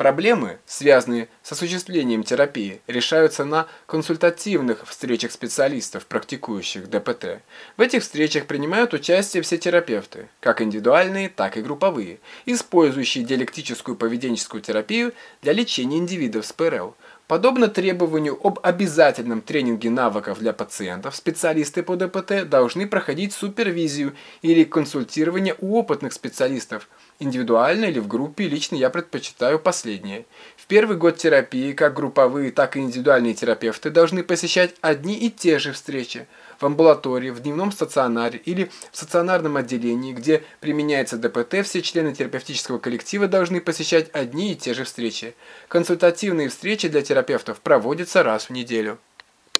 Проблемы, связанные с осуществлением терапии, решаются на консультативных встречах специалистов, практикующих ДПТ. В этих встречах принимают участие все терапевты, как индивидуальные, так и групповые, использующие диалектическую поведенческую терапию для лечения индивидов с ПРЛ. Подобно требованию об обязательном тренинге навыков для пациентов, специалисты по ДПТ должны проходить супервизию или консультирование у опытных специалистов. Индивидуально или в группе, лично я предпочитаю последнее. В первый год терапии как групповые, так и индивидуальные терапевты должны посещать одни и те же встречи в амбулатории, в дневном стационаре или в стационарном отделении, где применяется ДПТ, все члены терапевтического коллектива должны посещать одни и те же встречи. Консультативные встречи для терапевтов проводятся раз в неделю.